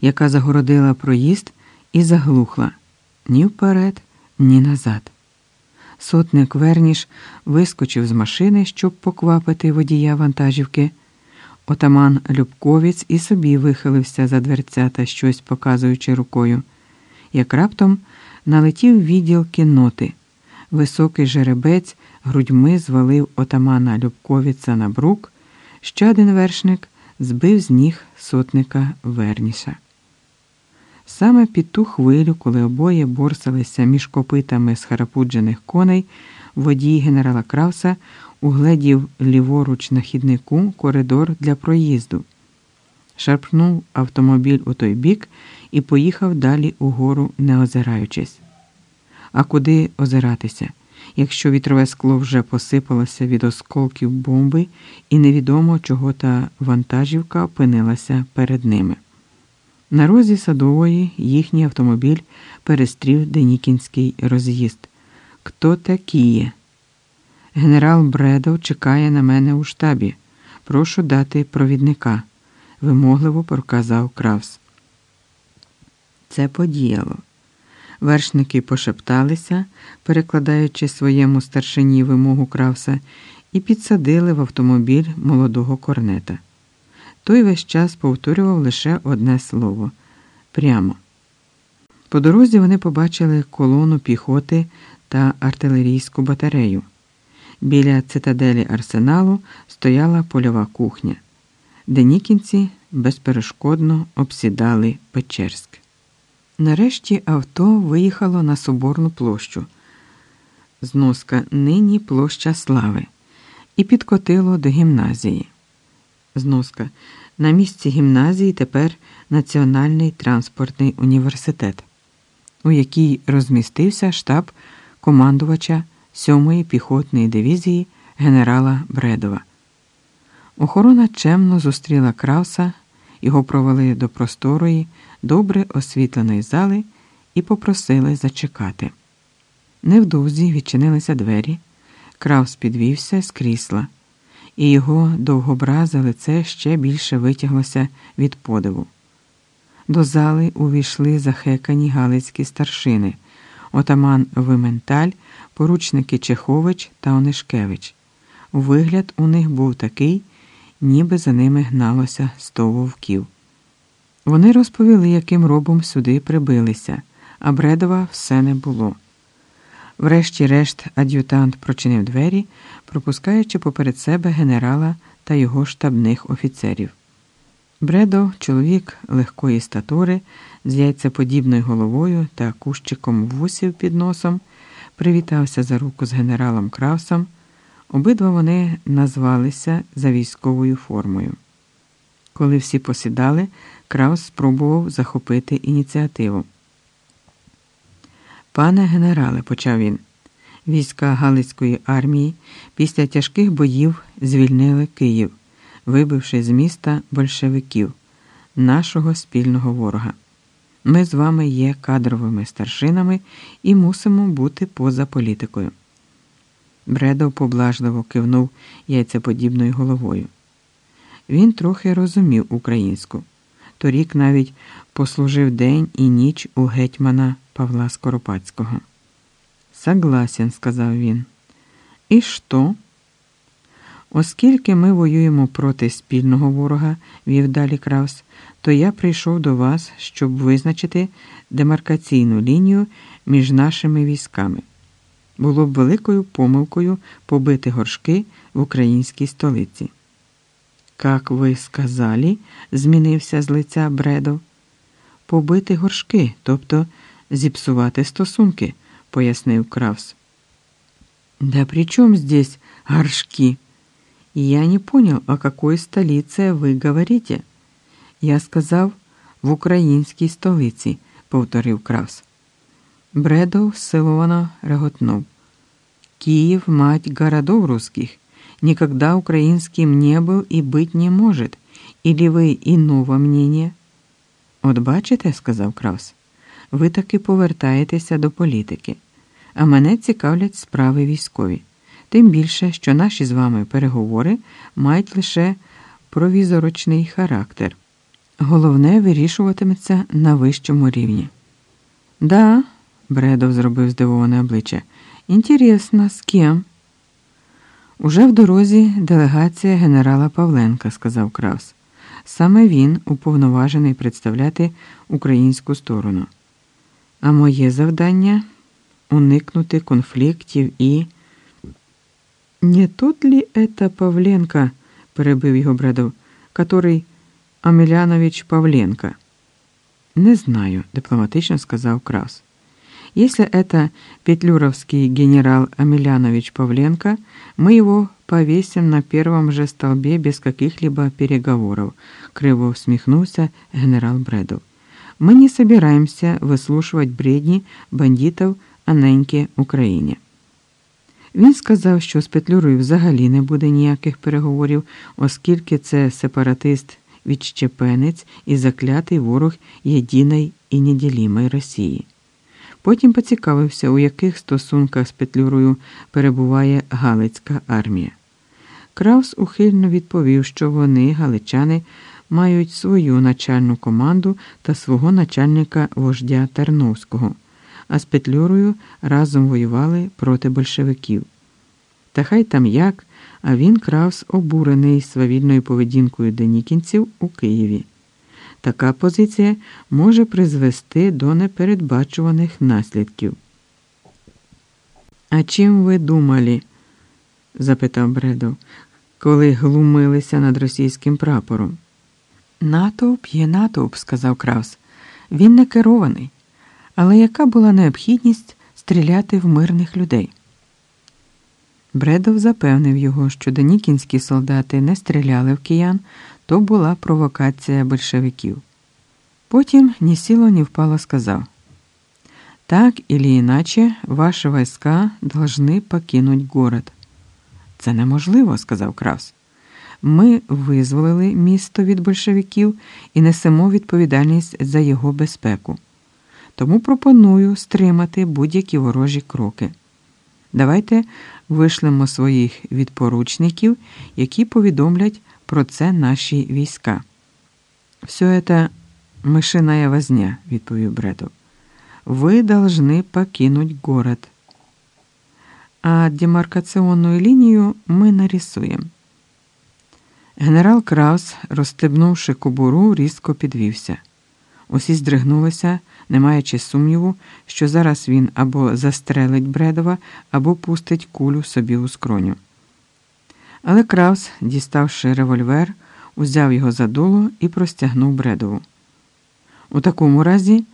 яка загородила проїзд і заглухла ні вперед, ні назад. Сотник Верніш вискочив з машини, щоб поквапити водія вантажівки. Отаман Любковіць і собі вихилився за дверцята, щось показуючи рукою. Як раптом налетів відділ кінноти. Високий жеребець грудьми звалив отамана Любковіца на брук, ще один вершник збив з ніг сотника Верніша. Саме під ту хвилю, коли обоє борсалися між копитами схарапуджених коней, водій генерала Крауса угледів ліворуч на хіднику коридор для проїзду, шарпнув автомобіль у той бік і поїхав далі угору, не озираючись. А куди озиратися, якщо вітрове скло вже посипалося від осколків бомби, і невідомо, чого та вантажівка опинилася перед ними. На розі садової їхній автомобіль перестрів Денікінський роз'їзд. Хто такі? Генерал Бредов чекає на мене у штабі. Прошу дати провідника, вимогливо проказав Кравс. Це подіяло. Вершники пошепталися, перекладаючи своєму старшині вимогу Кравса, і підсадили в автомобіль молодого корнета. Той весь час повторював лише одне слово прямо. По дорозі вони побачили колону піхоти та артилерійську батарею. Біля цитаделі арсеналу стояла польова кухня, де нікінці безперешкодно обсідали Печерськ. Нарешті авто виїхало на Соборну площу. Зноска нині площа Слави, і підкотило до гімназії. Зноска. На місці гімназії тепер Національний транспортний університет, у якій розмістився штаб командувача 7-ї піхотної дивізії генерала Бредова. Охорона чемно зустріла Крауса, його провели до просторої, добре освітленої зали і попросили зачекати. Невдовзі відчинилися двері. Краус підвівся з крісла і його довгобразе лице ще більше витяглося від подиву. До зали увійшли захекані галицькі старшини, отаман Вименталь, поручники Чехович та Онишкевич. Вигляд у них був такий, ніби за ними гналося сто вовків. Вони розповіли, яким робом сюди прибилися, а Бредова все не було. Врешті-решт, ад'ютант прочинив двері, пропускаючи поперед себе генерала та його штабних офіцерів. Бредо, чоловік легкої статури, з яйцеподібною головою та кущиком вусів під носом, привітався за руку з генералом Краусом. Обидва вони назвалися за військовою формою. Коли всі посідали, Краус спробував захопити ініціативу. Пане генерале, почав він, війська Галицької армії після тяжких боїв звільнили Київ, вибивши з міста большевиків, нашого спільного ворога. Ми з вами є кадровими старшинами і мусимо бути поза політикою. Бредов поблажливо кивнув яйцеподібною головою. Він трохи розумів українську. Торік навіть послужив день і ніч у гетьмана Павла Скоропадського. Согласен, сказав він. І що? Оскільки ми воюємо проти спільного ворога, вів далі Краус, то я прийшов до вас, щоб визначити демаркаційну лінію між нашими військами. Було б великою помилкою побити горшки в українській столиці. Как ви сказали, змінився з лиця Бредов. Побити горшки, тобто зіпсувати стосунки, пояснив Кравс. Да при чем здесь горшки? Я не понял, о какой столице вы говорите. Я сказав в українській столиці, повторив Кравс. Бредов силовано реготнув. Киев – мать городов русских. Никогда украинским не был и быть не может. Или ви іного мнення? От бачите, сказав Краус, ви таки повертаєтеся до політики, а мене цікавлять справи військові. Тим більше, що наші з вами переговори мають лише провізорочний характер. Головне вирішуватиметься на вищому рівні. Да, Бредов зробив здивоване обличчя. Інтересно, з ким? Уже в дорозі делегація генерала Павленка, сказав Краус. Саме він уповноважений представляти українську сторону. А моє завдання уникнути конфліктів і. Не тот ли это Павленко, перебив його Бредов, который Амелянович Павленко? Не знаю, дипломатично сказав Краус. Если это петлюровский генерал Амелянович Павленко, мы его повесим на первом же столбе без каких-либо переговоров, криво усмехнулся генерал Бредов. Мы не собираемся выслушивать бредни бандитов о неньке Україні. Він сказав, що з Петлюрою взагалі не буде ніяких переговорів, оскільки це сепаратист відщепенець і заклятий ворог єдиної і неділімої Росії. Потім поцікавився, у яких стосунках з Петлюрою перебуває Галицька армія. Краус ухильно відповів, що вони, галичани, мають свою начальну команду та свого начальника вождя Терновського, а з Петлюрою разом воювали проти большевиків. Та хай там як, а він Краус обурений свавільною поведінкою денікінців у Києві. Така позиція може призвести до непередбачуваних наслідків. А чим ви думали? запитав Бредов, коли глумилися над російським прапором. Натовп є натовп, сказав Краус. Він не керований. Але яка була необхідність стріляти в мирних людей? Бредов запевнив його, що денікінські солдати не стріляли в киян, то була провокація большевиків. Потім ні сіло, ні впало сказав: Так или иначе, ваші войска должны покинуть город. Це неможливо, сказав Кравс. Ми визволили місто від большевиків і несемо відповідальність за його безпеку. Тому пропоную стримати будь-які ворожі кроки. Давайте вишлемо своїх відпоручників, які повідомлять про це наші війська. Все це мишиная возня, відповів Бредов. Ви должны покинуть город. А демаркаційну лінію ми нарисуємо. Генерал Краус, розстебнувши кобуру, різко підвівся. Усі здригнулися, не маючи сумніву, що зараз він або застрелить Бредова, або пустить кулю собі у скроню. Але Краус, діставши револьвер, узяв його за дуло і простягнув Бредову. У такому разі